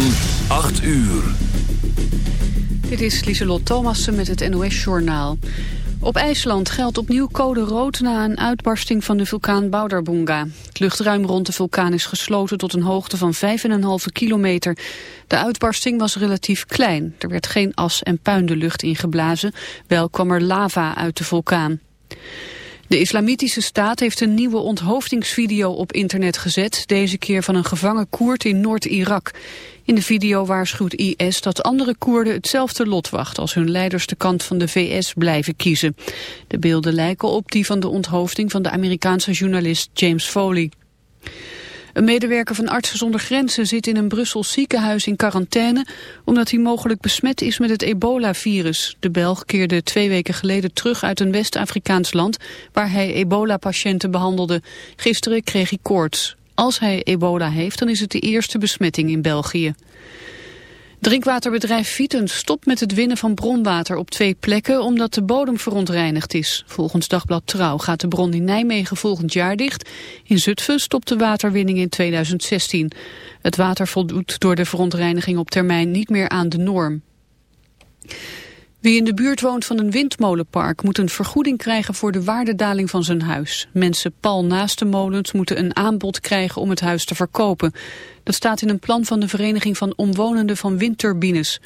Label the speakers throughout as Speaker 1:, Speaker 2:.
Speaker 1: van 8 uur.
Speaker 2: Dit is Lieselot Thomassen met het NOS-journaal. Op IJsland geldt opnieuw code rood na een uitbarsting van de vulkaan Baudarbunga. Het luchtruim rond de vulkaan is gesloten tot een hoogte van 5,5 kilometer. De uitbarsting was relatief klein. Er werd geen as en puin de lucht ingeblazen. Wel kwam er lava uit de vulkaan. De islamitische staat heeft een nieuwe onthoofdingsvideo op internet gezet, deze keer van een gevangen Koerd in Noord-Irak. In de video waarschuwt IS dat andere Koerden hetzelfde lot wacht als hun leiders de kant van de VS blijven kiezen. De beelden lijken op die van de onthoofding van de Amerikaanse journalist James Foley. Een medewerker van Artsen zonder Grenzen zit in een Brussels ziekenhuis in quarantaine omdat hij mogelijk besmet is met het ebola-virus. De Belg keerde twee weken geleden terug uit een West-Afrikaans land waar hij ebola-patiënten behandelde. Gisteren kreeg hij koorts. Als hij ebola heeft, dan is het de eerste besmetting in België. Drinkwaterbedrijf Vieten stopt met het winnen van bronwater op twee plekken omdat de bodem verontreinigd is. Volgens Dagblad Trouw gaat de bron in Nijmegen volgend jaar dicht. In Zutphen stopt de waterwinning in 2016. Het water voldoet door de verontreiniging op termijn niet meer aan de norm. Wie in de buurt woont van een windmolenpark moet een vergoeding krijgen voor de waardedaling van zijn huis. Mensen pal naast de molens moeten een aanbod krijgen om het huis te verkopen. Dat staat in een plan van de Vereniging van Omwonenden van Windturbines.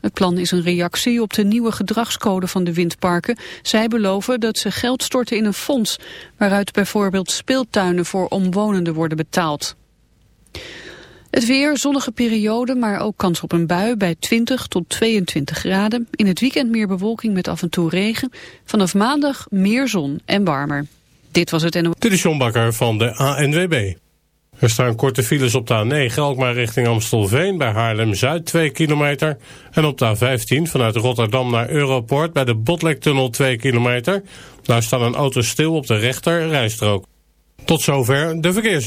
Speaker 2: Het plan is een reactie op de nieuwe gedragscode van de windparken. Zij beloven dat ze geld storten in een fonds... waaruit bijvoorbeeld speeltuinen voor omwonenden worden betaald. Het weer, zonnige periode, maar ook kans op een bui bij 20 tot 22 graden. In het weekend meer bewolking met af en toe regen. Vanaf maandag meer zon en warmer. Dit was het NO.
Speaker 3: Dit is John Bakker van de ANWB. Er staan korte files op de A9, Alkmaar richting Amstelveen... bij Haarlem-Zuid 2 kilometer. En op de A15 vanuit Rotterdam naar Europort... bij de Botlektunnel 2 kilometer. Daar staat een auto stil op de rechter rijstrook. Tot zover de verkeers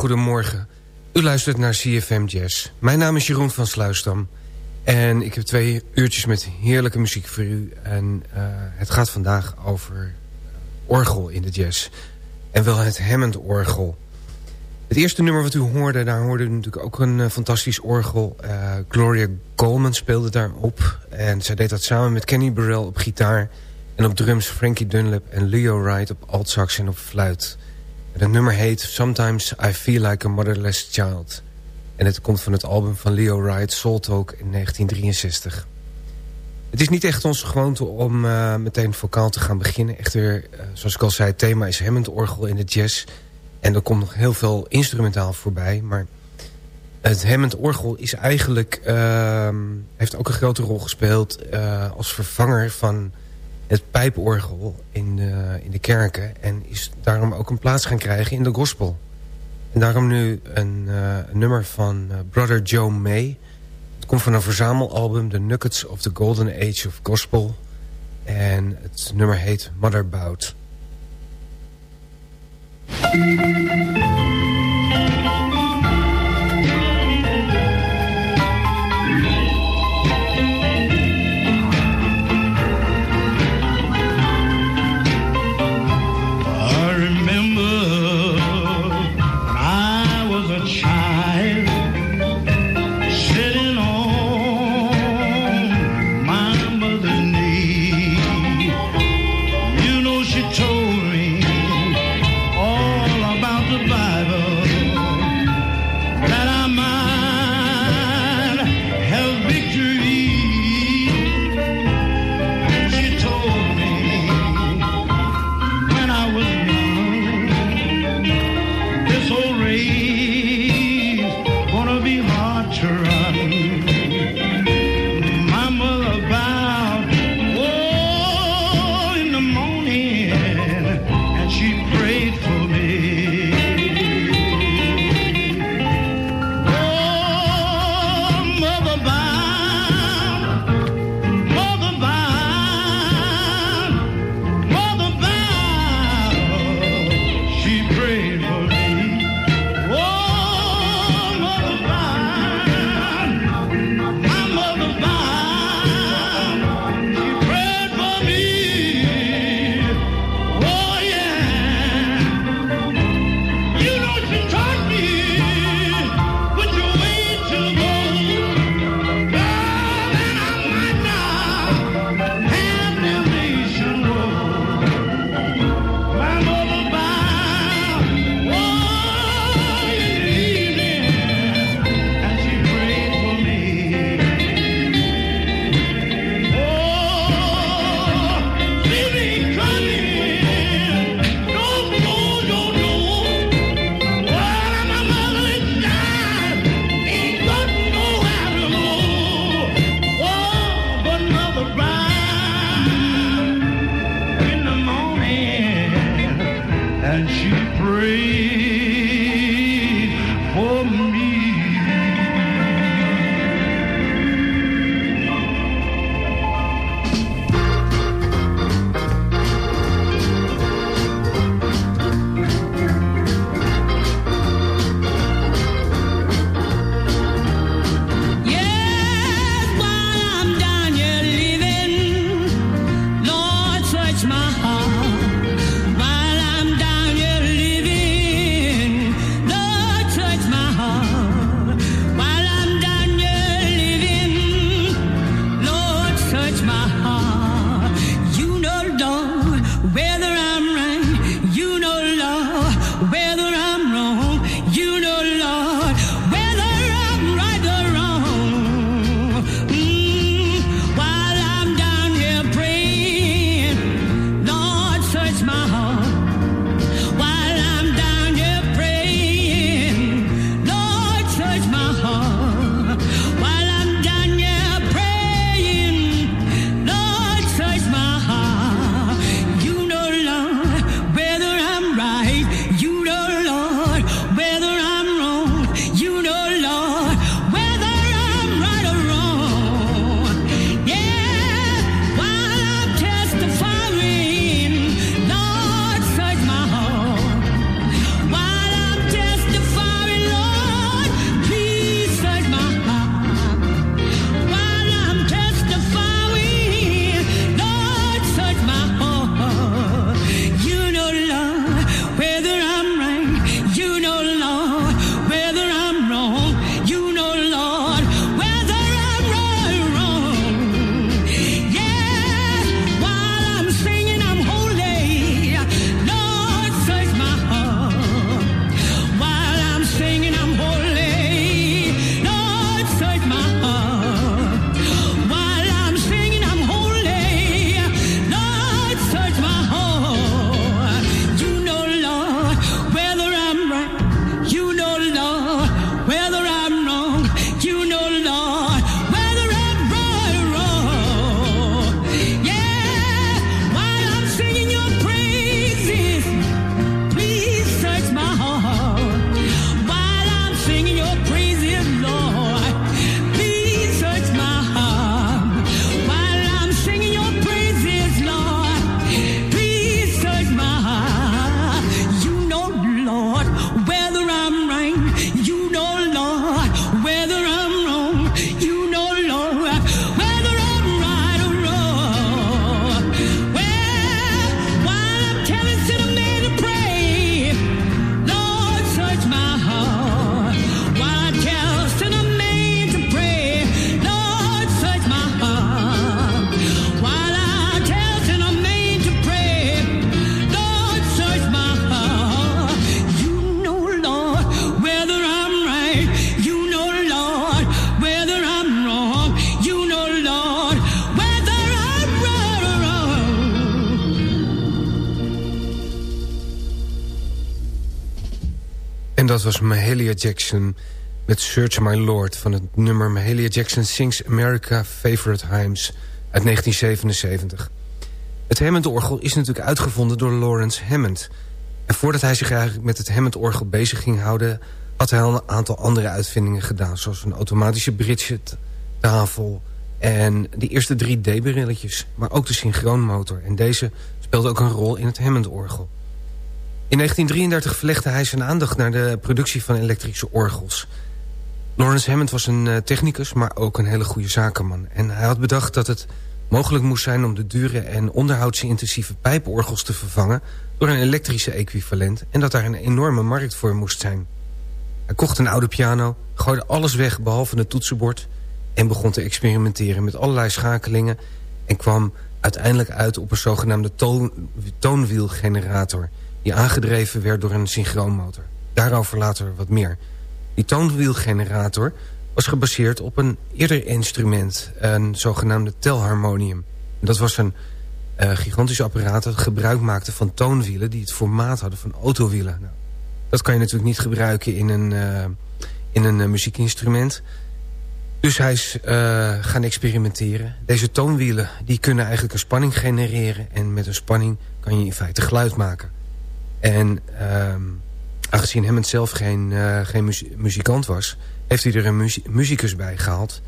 Speaker 4: Goedemorgen. U luistert naar CFM Jazz. Mijn naam is Jeroen van Sluisdam. En ik heb twee uurtjes met heerlijke muziek voor u. En uh, het gaat vandaag over orgel in de jazz. En wel het Hammond-orgel. Het eerste nummer wat u hoorde, daar hoorde u natuurlijk ook een uh, fantastisch orgel. Uh, Gloria Coleman speelde daarop. En zij deed dat samen met Kenny Burrell op gitaar. En op drums Frankie Dunlap en Leo Wright op altsax en op fluit. Het nummer heet Sometimes I Feel Like a Motherless Child. En het komt van het album van Leo Wright, Soul Talk in 1963. Het is niet echt onze gewoonte om uh, meteen vocaal te gaan beginnen. Echter, uh, zoals ik al zei, het thema is Hammond-orgel in de jazz. En er komt nog heel veel instrumentaal voorbij. Maar het Hammond-orgel is eigenlijk, uh, heeft ook een grote rol gespeeld... Uh, als vervanger van het pijporgel in de, in de kerken. En is daarom ook een plaats gaan krijgen in de gospel. En daarom nu een, een nummer van uh, Brother Joe May. Het komt van een verzamelalbum The Nuggets of the Golden Age of Gospel. En het nummer heet Mother
Speaker 5: heart. Mahalia Jackson met Search My Lord... van het nummer Mahalia Jackson Sings America Favorite Hymns uit 1977. Het Hammond-orgel is natuurlijk uitgevonden door Lawrence Hammond. En voordat hij zich eigenlijk met het Hammond-orgel bezig ging houden... had hij al een aantal andere uitvindingen gedaan... zoals een automatische bridge-tafel en de eerste 3D-brilletjes... maar ook de synchroonmotor. En deze speelde ook een rol in het Hammond-orgel. In 1933 verlegde hij zijn aandacht naar de productie van elektrische orgels. Lawrence Hammond was een eh, technicus, maar ook een hele goede zakenman. En hij had bedacht dat het mogelijk moest zijn om de dure en onderhoudsintensieve pijporgels te vervangen door een elektrische equivalent en dat daar een enorme markt voor moest zijn. Hij kocht een oude piano, gooide alles weg behalve het toetsenbord en begon te experimenteren met allerlei schakelingen en kwam uiteindelijk uit op een zogenaamde toon, toonwielgenerator die aangedreven werd door een synchroonmotor. Daarover later wat meer. Die toonwielgenerator was gebaseerd op een eerder instrument, een zogenaamde telharmonium. Dat was een uh, gigantisch apparaat dat gebruik maakte van toonwielen... die het formaat hadden van autowielen. Nou, dat kan je natuurlijk niet gebruiken in een, uh, in een uh, muziekinstrument. Dus hij is gaan experimenteren. Deze toonwielen die kunnen eigenlijk een spanning genereren... en met een spanning kan je in feite geluid maken. En ehm, aangezien hem zelf geen, geen muzikant was... heeft hij er een muzikus bij gehaald.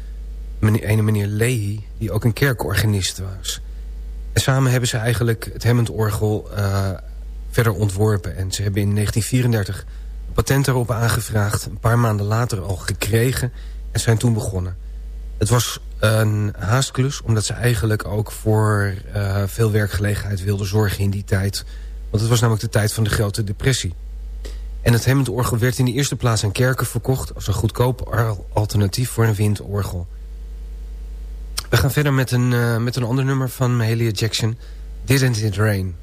Speaker 5: Een ene meneer Leahy, die ook een kerkorganist was... En samen hebben ze eigenlijk het Hammond-orgel uh, verder ontworpen. En ze hebben in 1934 patent erop aangevraagd. Een paar maanden later al gekregen. En zijn toen begonnen. Het was een haastklus. Omdat ze eigenlijk ook voor uh, veel werkgelegenheid wilden zorgen in die tijd. Want het was namelijk de tijd van de grote depressie. En het Hammond-orgel werd in de eerste plaats aan kerken verkocht... als een goedkoop alternatief voor een windorgel. We gaan verder met een, uh, met een ander nummer van Mahalia Jackson. Didn't It Rain.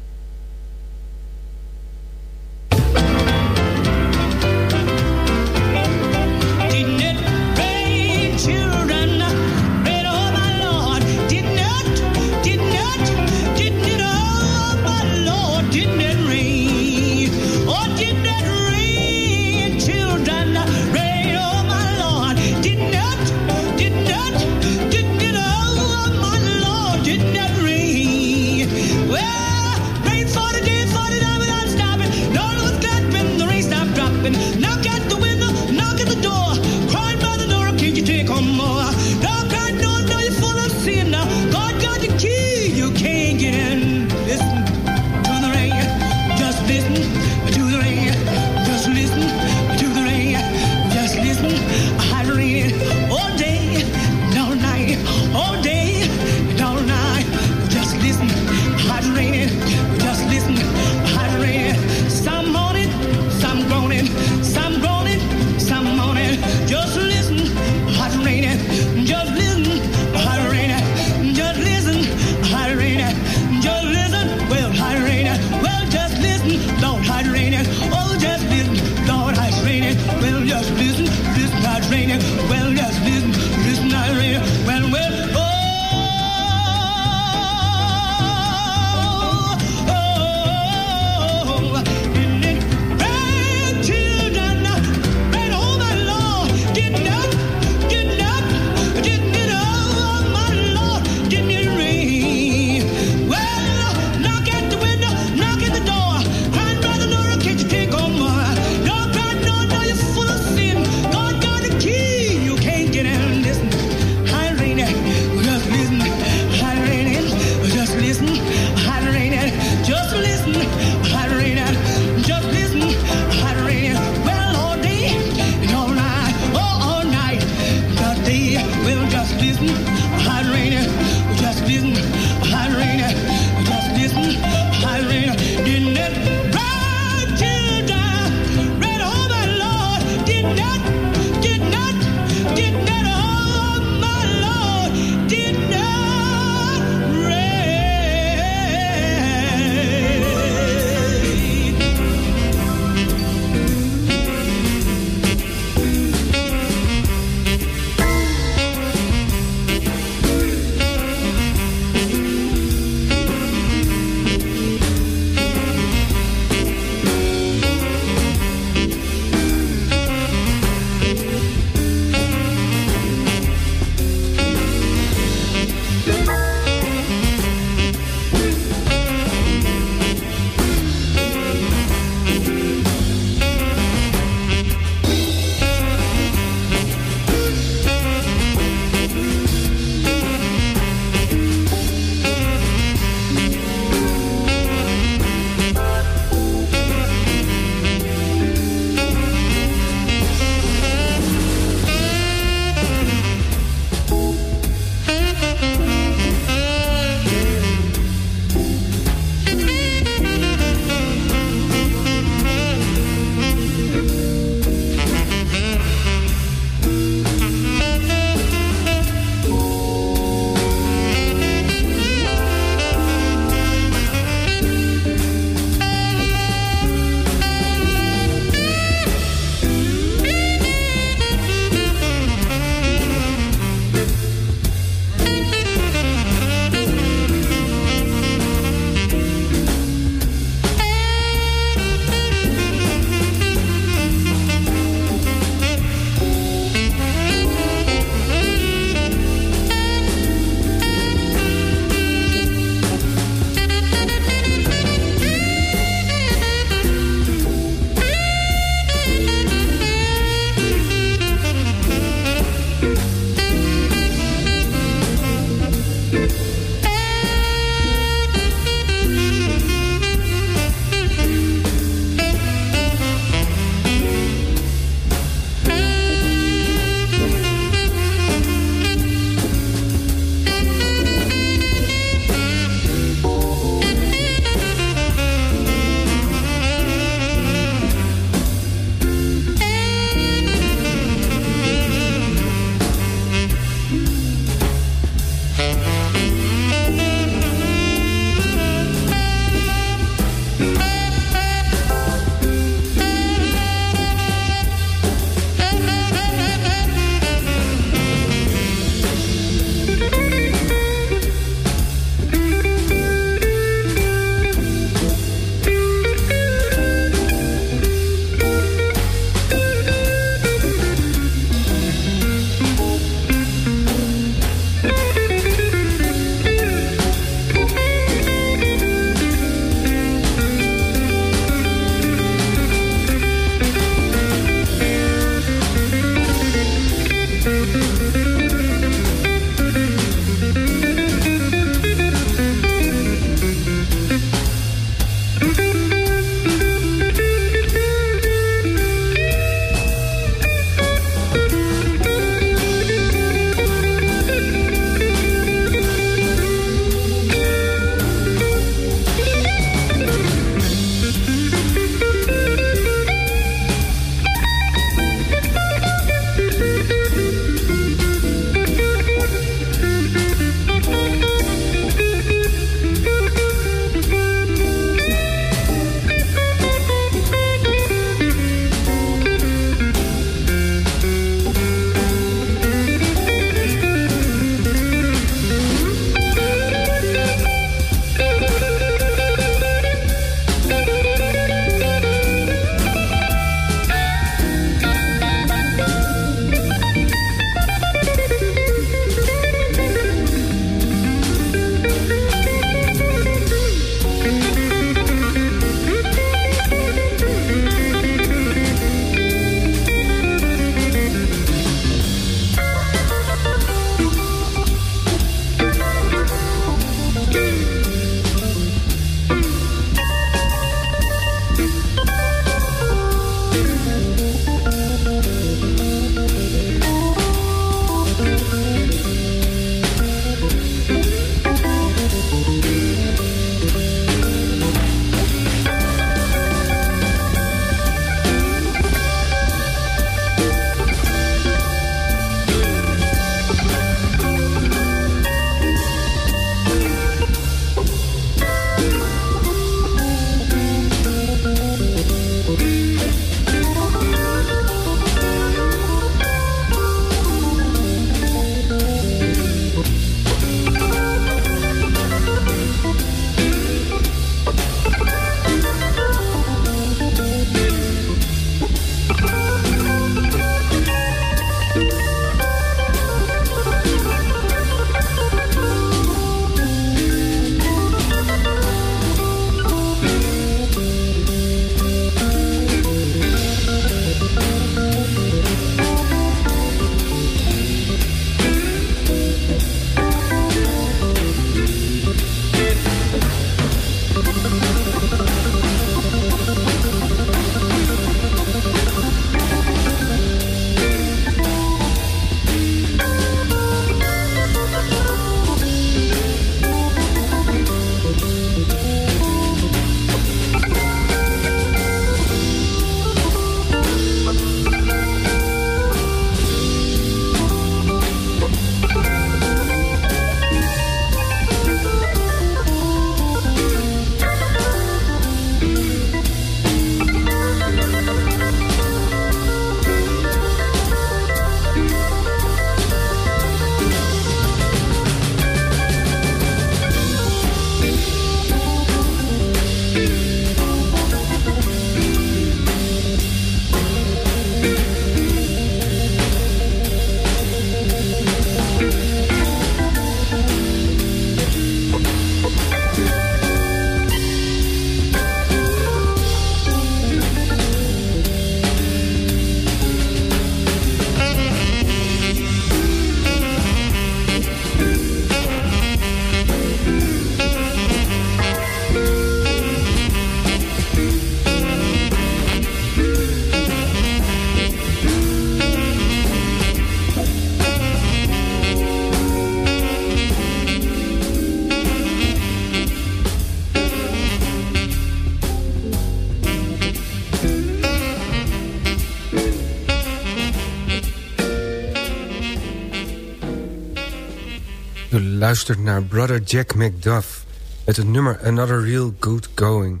Speaker 5: Luistert naar Brother Jack McDuff... met het nummer Another Real Good Going...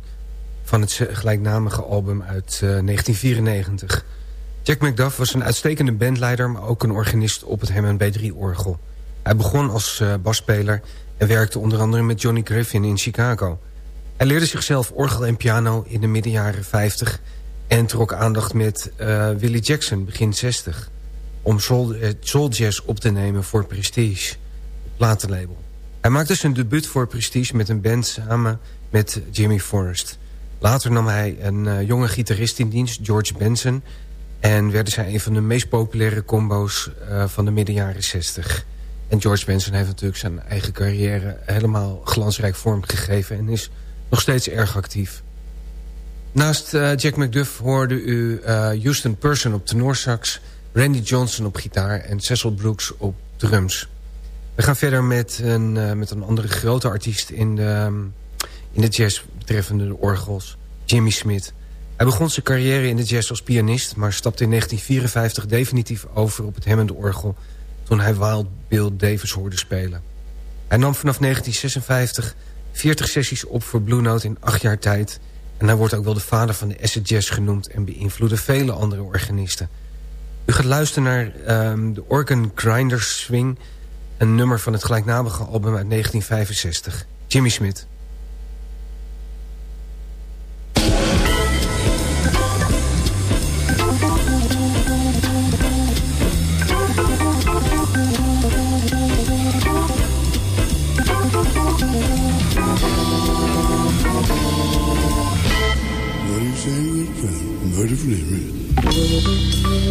Speaker 5: van het gelijknamige album uit 1994. Eh, Jack McDuff was een uitstekende bandleider... maar ook een organist op het Hammond B3-orgel. Hij begon als uh, basspeler en werkte onder andere met Johnny Griffin in Chicago. Hij leerde zichzelf orgel en piano in de middenjaren 50... en trok aandacht met uh, Willie Jackson begin 60... om soul, soul jazz op te nemen voor Prestige platenlabel. Hij maakte zijn debuut voor Prestige met een band samen met Jimmy Forrest. Later nam hij een uh, jonge gitarist in dienst, George Benson... en werden zij een van de meest populaire combo's uh, van de midden jaren 60. En George Benson heeft natuurlijk zijn eigen carrière... helemaal glansrijk vormgegeven en is nog steeds erg actief. Naast uh, Jack McDuff hoorde u Houston Person op tenorsax... Randy Johnson op gitaar en Cecil Brooks op drums... We gaan verder met een, uh, met een andere grote artiest in de, in de jazz betreffende de orgels, Jimmy Smith. Hij begon zijn carrière in de jazz als pianist... maar stapte in 1954 definitief over op het Hammond-orgel... toen hij Wild Bill Davis hoorde spelen. Hij nam vanaf 1956 40 sessies op voor Blue Note in acht jaar tijd... en hij wordt ook wel de vader van de acid jazz genoemd... en beïnvloedde vele andere organisten. U gaat luisteren naar um, de Organ Grinder Swing... Een nummer van het gelijknamige album uit 1965. Jimmy Smith.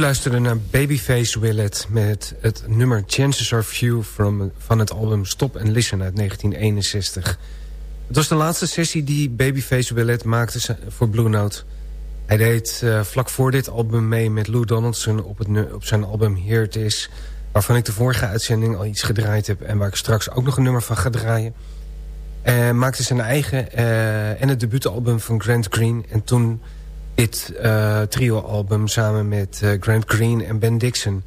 Speaker 5: luisterde naar Babyface Willet met het nummer Chances Are Few from, van het album Stop and Listen uit 1961. Het was de laatste sessie die Babyface Willet maakte voor Blue Note. Hij deed uh, vlak voor dit album mee met Lou Donaldson op, het, op zijn album Here It Is... waarvan ik de vorige uitzending al iets gedraaid heb... en waar ik straks ook nog een nummer van ga draaien. Uh, maakte zijn eigen uh, en het debuutalbum van Grant Green... en toen dit uh, trio-album samen met uh, Grant Green en Ben Dixon.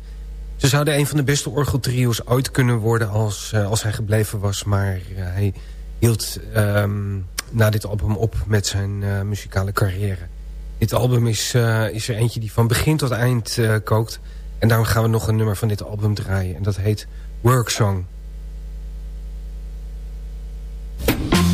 Speaker 5: Ze zouden een van de beste orgeltrio's ooit kunnen worden als, uh, als hij gebleven was. Maar hij hield um, na dit album op met zijn muzikale carrière. Dit album is, is er eentje die van begin tot eind kookt. En daarom gaan we nog een nummer van dit album draaien. En dat heet Worksong. Mogelijk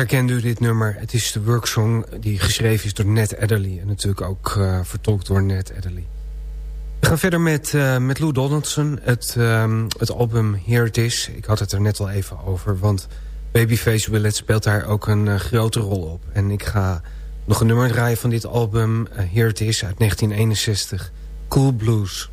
Speaker 5: herkende u dit nummer. Het is de worksong die geschreven is door Ned Adderley. En natuurlijk ook uh, vertolkt door Ned Adderley. We gaan verder met, uh, met Lou Donaldson. Het, um, het album Here It Is. Ik had het er net al even over. Want Babyface Willet speelt daar ook een uh, grote rol op. En ik ga nog een nummer draaien van dit album. Here It Is uit 1961. Cool Blues.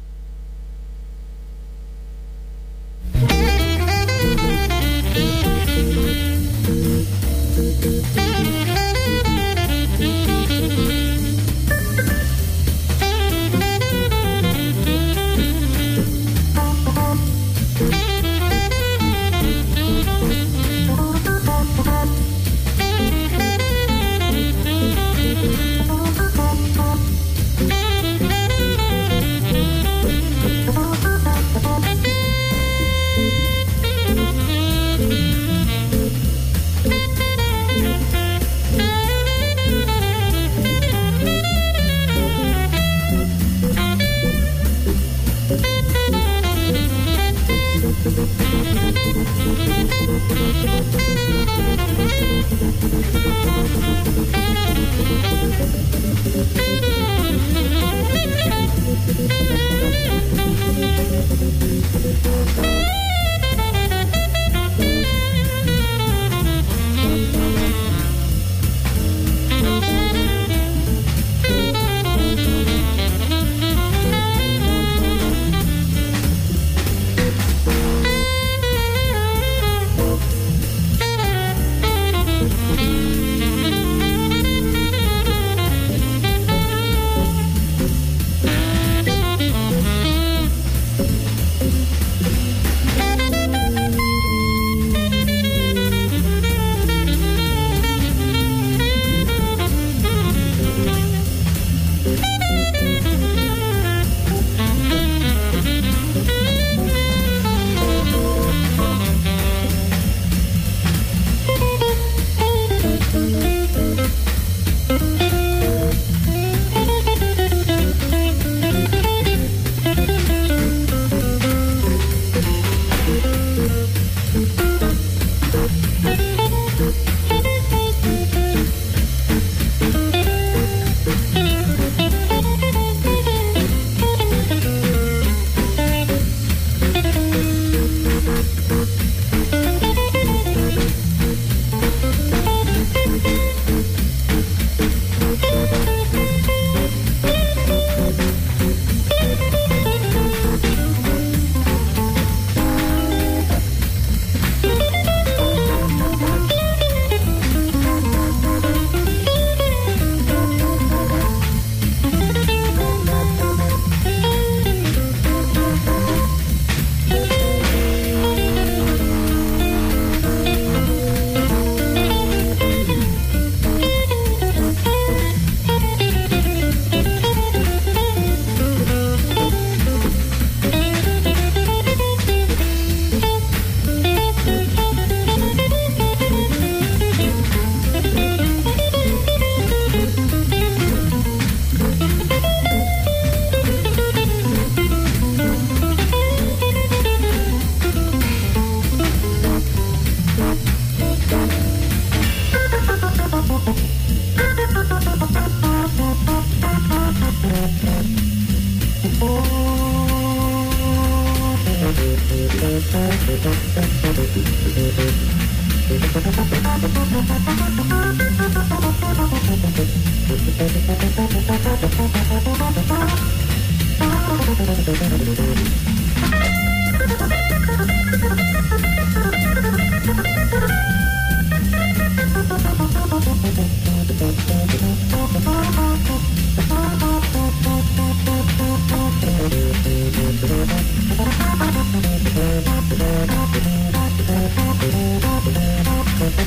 Speaker 5: Thank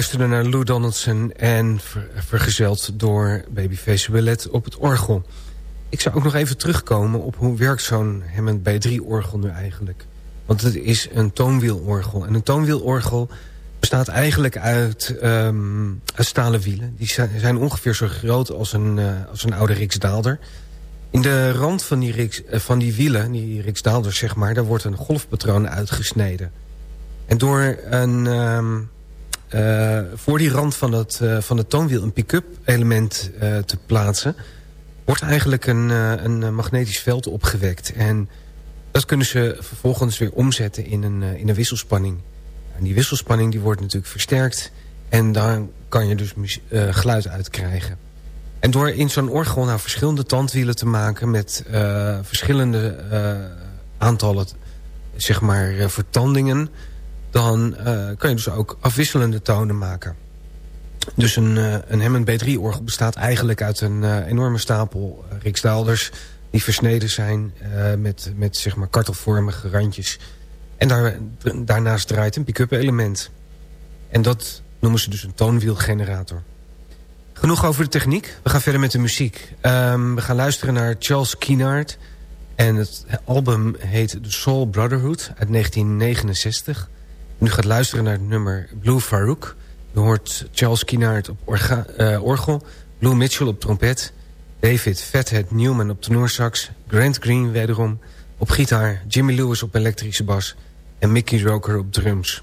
Speaker 5: luisterde naar Lou Donaldson en vergezeld door Babyface Willet op het orgel. Ik zou ook nog even terugkomen op hoe werkt zo'n Hammond B3-orgel nu eigenlijk. Want het is een toonwielorgel. En een toonwielorgel bestaat eigenlijk uit, uit stalen wielen. Die zijn ongeveer zo groot als een, uh, als een oude Riksdaalder. In de rand van die, Riks, uh, van die wielen, die Riksdaalders zeg maar... daar wordt een golfpatroon uitgesneden. En door een... Uh, voor die rand van het, van het toonwiel een pick-up element te plaatsen... wordt eigenlijk een, een magnetisch veld opgewekt. En dat kunnen ze vervolgens weer omzetten in een, in een wisselspanning. En die wisselspanning die wordt natuurlijk versterkt. En daar kan je dus geluid uit krijgen. En door in zo'n orgel nou verschillende tandwielen te maken... met verschillende aantallen zeg maar, vertandingen... dan kan je dus ook afwisselende tonen maken. Dus een, een Hammond B3-orgel bestaat eigenlijk uit een enorme stapel riksdaalders... die versneden zijn met, met zeg maar kartelvormige randjes... En daar, daarnaast draait een pick-up element. En dat noemen ze dus een toonwielgenerator. Genoeg over de techniek. We gaan verder met de muziek. Um, we gaan luisteren naar Charles Kienard. En het album heet The Soul Brotherhood uit 1969. En u gaat luisteren naar het nummer Blue Farouk. U hoort Charles Kienard op uh, orgel. Blue Mitchell op trompet. David Fathead Newman op tenorsax. Grant Green wederom op gitaar. Jimmy Lewis op elektrische bas en Mickey Roker op drums.